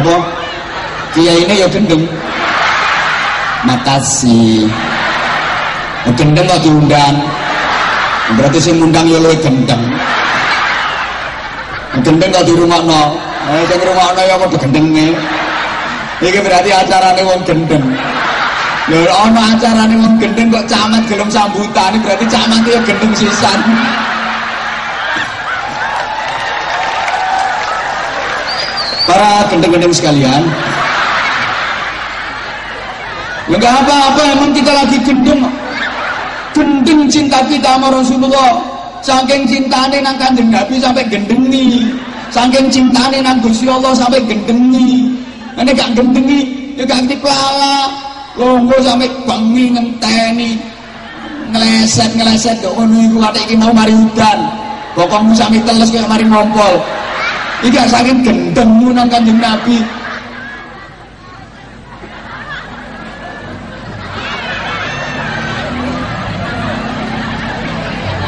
apa? Ini ya gendeng. Makasih. Gendeng kok diundang berarti sing ngundang ya luwih gendeng. Gendeng kok di rumah no eh rumah no ya apa gendenge ini berarti acarane wong gendeng. Lho ana acarane wong gendeng kok camat gelem sambutan berarti camat ya gendeng sisan para gendeng-gendeng sekalian. Enggak apa-apa emang kita lagi gendeng. Gendeng cinta kita sama Rasulullah. Saking cintane nang kanjeng Nabi sampai gendengi saking cintane nang Gusti Allah sampai gendengi ini gak gendengi ya gak dipala longgo sampai bengi ngenteni. Ngeleset ngeleset kok ngono iku atik mau mari udan bokongmu sampai teles kayak mari ngompol iki saking gendengmu nang kanjeng Nabi.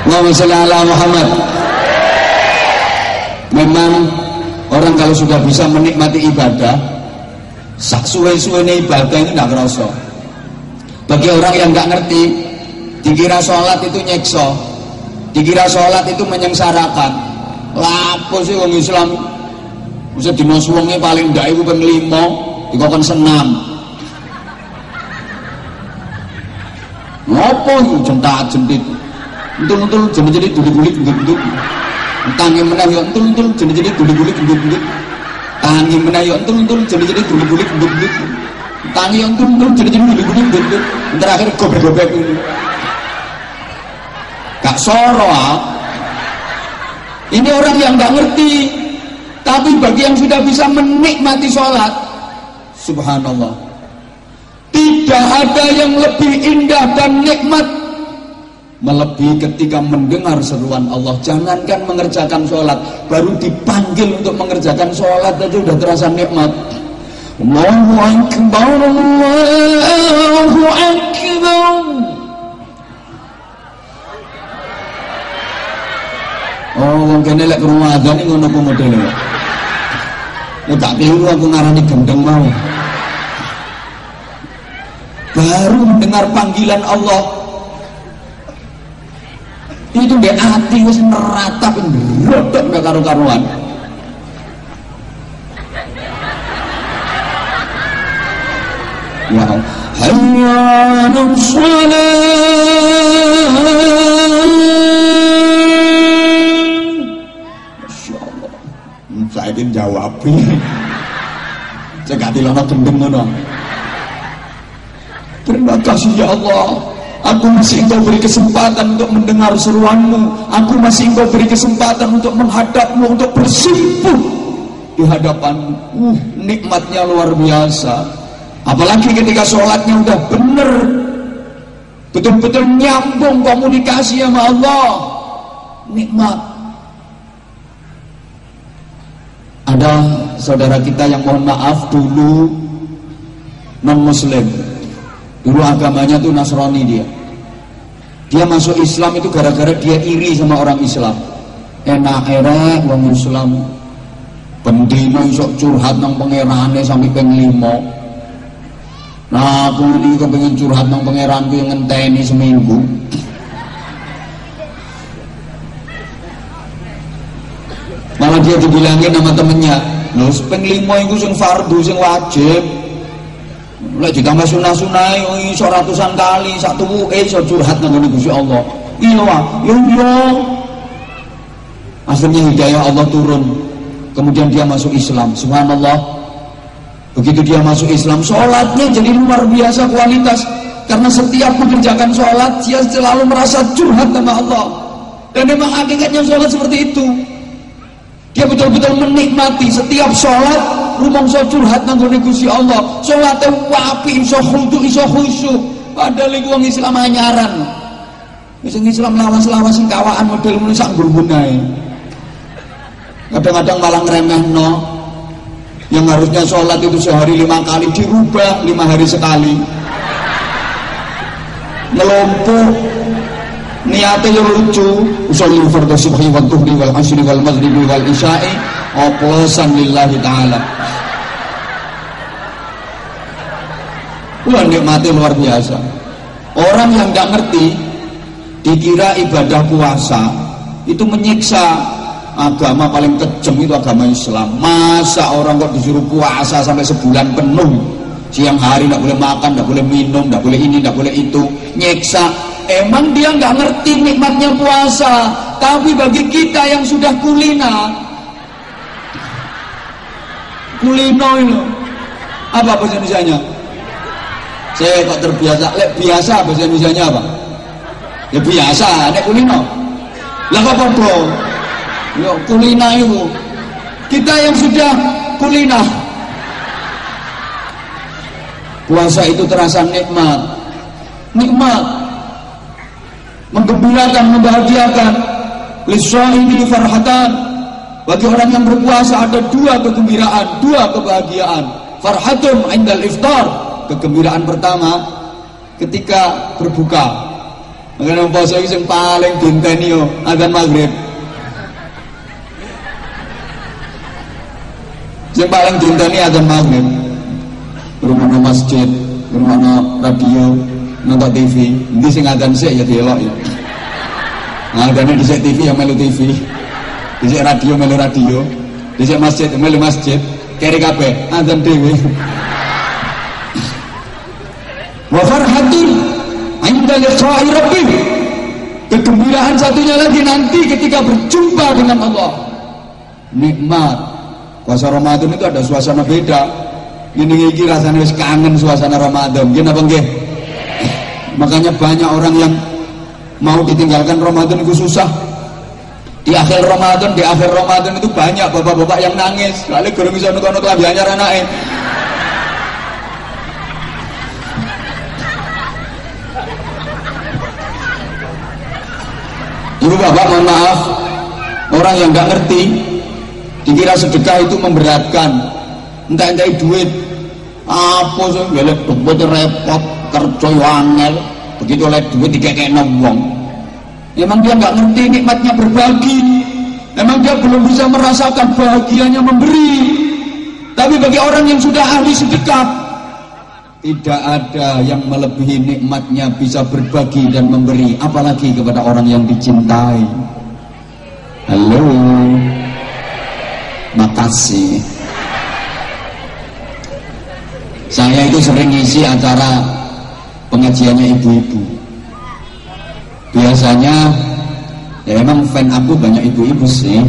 Allahumma sholli ala Muhammad. Memang orang kalau sudah bisa menikmati ibadah sak suwe-suwene ibadah ini tidak kerasa. Bagi orang yang nggak ngerti dikira sholat itu nyekso dikira sholat itu menyengsarakan lapo sih orang Islam? Bisa dino paling ndak itu pengelimo dikokon senam. Ngopo itu jentak jentit entul-entul jadi-jadi duli-duli gendut-gendut tangi meneh yo entul-entul jadi-jadi duli-duli gendut-gendut tangi meneh yo entul-entul jadi-jadi duli-duli gendut-gendut tangi yo entul-entul jadi-jadi duli-duli gendut terakhir gobek-gobek. Gak soro ah. Ini orang yang gak ngerti. Tapi bagi yang sudah bisa menikmati sholat subhanallah. Tidak ada yang lebih indah dan nikmat melebihi ketika mendengar seruan Allah. Jangankan mengerjakan sholat baru dipanggil untuk mengerjakan sholat aja udah terasa nikmat. Allahu Akbar Allahu Akbar kene lek ada nih ngono ku modele. Ya tak keliru aku ngarani gendeng mau. Baru mendengar panggilan Allah, itu dia hati wis neratap ndrodok gak karu-karuan ya hayya ingin jawab saya gak gendeng ngono. Terima kasih ya Allah. Aku masih engkau beri kesempatan untuk mendengar seruanmu. Aku masih engkau beri kesempatan untuk menghadapmu Untuk bersimpuh di hadapanmu uh, Nikmatnya luar biasa. Apalagi ketika sholatnya udah bener. Betul-betul nyambung komunikasi sama Allah. Nikmat Ada saudara kita yang mohon maaf dulu Non muslim Dulu agamanya tuh Nasrani dia. Dia masuk Islam itu gara-gara dia iri sama orang Islam. Enak erek wong Islam. Pendino isok curhat nang pangerane sampai peng limo. Nah, aku ini kepengen curhat nang pangeranku yang ngenteni seminggu. Dia dibilangin sama temennya, "Lho, peng limo iku sing fardu sing wajib." Lek ditambah sunah-sunah iso ratusan kali sak tuwuke iso curhat nang Gusti Allah. Iya. Yo yo. Akhirnya hidayah Allah turun. Kemudian dia masuk Islam. Subhanallah. Begitu dia masuk Islam, sholatnya jadi luar biasa kualitas. Karena setiap mengerjakan sholat, dia selalu merasa curhat sama Allah. Dan memang hakikatnya sholat seperti itu. Betul-betul menikmati setiap sholat rumangsa curhat nang Gusti Allah. Salate wapi iso khudu iso khusyuk. Padahal iku wong Islam anyaran. Wis Islam lawas-lawas sing kawaan model muni sak nggunae. Kadang-kadang malah ngremehno. Yang harusnya sholat itu sehari lima kali dirubah lima hari sekali. Melompuh niatnya yang lucu usolli fardhu subhi wa dhuhri wal asri wal maghribi wal isya'i oplosan lillahi ta'ala Wah nikmati luar biasa. Orang yang nggak ngerti dikira ibadah puasa itu menyiksa agama paling kejam itu agama Islam. Masa orang kok disuruh puasa sampai sebulan penuh? Siang hari tidak boleh makan, tidak boleh minum, tidak boleh ini, tidak boleh itu. Nyiksa. Emang dia nggak ngerti nikmatnya puasa. Tapi bagi kita yang sudah kulina, kulino itu apa bahasa Indonesia-nya? Saya kok terbiasa, lek biasa bahasa Indonesia-nya apa? Ya biasa, nek kulino. Lah kok podo? Ya kulina itu. Kita yang sudah kulina. Puasa itu terasa nikmat. Nikmat. Menggembirakan, membahagiakan. Lissaimi farhatan. Bagi orang yang berpuasa ada dua kegembiraan, dua kebahagiaan. Farhatun indal iftar. Kegembiraan pertama ketika berbuka. Mengenai puasa itu yang paling dinteni yo adzan maghrib. Yang paling dinteni adzan maghrib. Rumah masjid, rumah radio, nonton TV. Ini sing adzan sih ya dielok ya. Nah, di TV yang melu TV. Di radio melu radio. Di masjid melu masjid. Keri kabeh adzan dhewe. Wa farhatun 'inda liqa'i rabbih. Kegembiraan satunya lagi nanti ketika berjumpa dengan Allah. Nikmat. Puasa Ramadan itu ada suasana beda. Ini iki rasanya kangen suasana Ramadan. Gini apa nggih? Makanya banyak orang yang mau ditinggalkan Ramadan itu susah. Di akhir Ramadan, di akhir Ramadan itu banyak bapak-bapak yang nangis. Lalu gurung bisa nonton lagi hanya anaknya. Ibu bapak mohon maaf Orang yang nggak ngerti Dikira sedekah itu memberatkan Entah entah duit Apa sih? Gak duit repot Kerja Begitu oleh duit dikekek nombong Emang dia nggak ngerti nikmatnya berbagi. Emang dia belum bisa merasakan bahagianya memberi. Tapi bagi orang yang sudah ahli sedekah tidak ada yang melebihi nikmatnya bisa berbagi dan memberi apalagi kepada orang yang dicintai. Halo. Makasih saya itu sering ngisi acara pengajiannya ibu-ibu. Biasanya ya emang fan aku banyak ibu-ibu sih.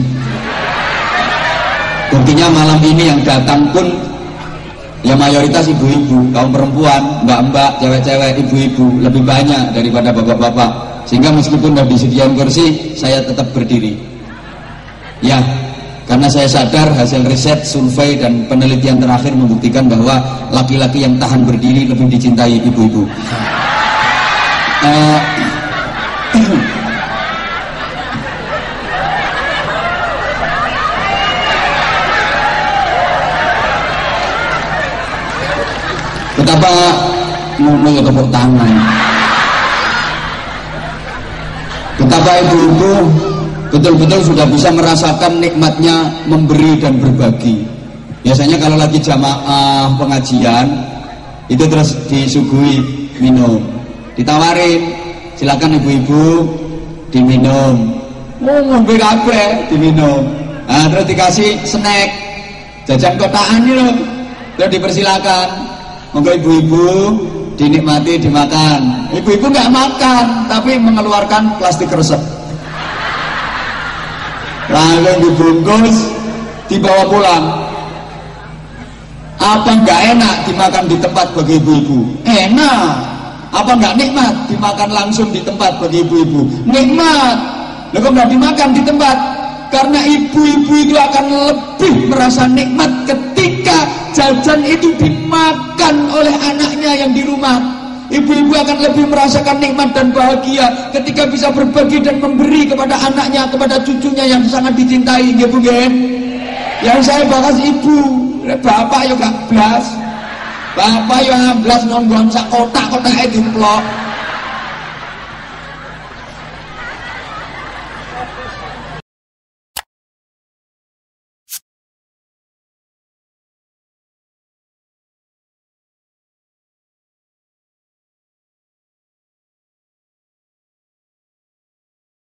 Buktinya malam ini yang datang pun ya mayoritas ibu-ibu kaum perempuan mbak-mbak cewek-cewek ibu-ibu lebih banyak daripada bapak-bapak. Sehingga meskipun sudah disediakan kursi saya tetap berdiri. Ya karena saya sadar hasil riset survei dan penelitian terakhir membuktikan bahwa laki-laki yang tahan berdiri lebih dicintai ibu-ibu. Uh, betapa ya tepuk tangan. Betapa ibu-ibu betul-betul sudah bisa merasakan nikmatnya memberi dan berbagi. Biasanya kalau lagi jamaah pengajian itu terus disuguhi minum. Ditawarin silakan ibu-ibu diminum. Oh ngombe kabeh diminum. Nah, terus dikasih snack. Jajan kotaan loh terus dipersilakan. Monggo ibu-ibu dinikmati dimakan. Ibu-ibu nggak makan tapi mengeluarkan plastik resep. Lalu dibungkus dibawa pulang. Apa nggak enak dimakan di tempat bagi ibu-ibu? Enak. Apa nggak nikmat dimakan langsung di tempat bagi ibu-ibu? Nikmat. Lalu nggak dimakan di tempat? Karena ibu-ibu itu akan lebih merasa nikmat ketika jajan itu dimakan oleh anaknya yang di rumah ibu-ibu akan lebih merasakan nikmat dan bahagia ketika bisa berbagi dan memberi kepada anaknya kepada cucunya yang sangat dicintai. Ya bu yang saya bahas ibu. Bapak yuk gak belas bapak yuk belas nonggon sak kotak kotak itu plok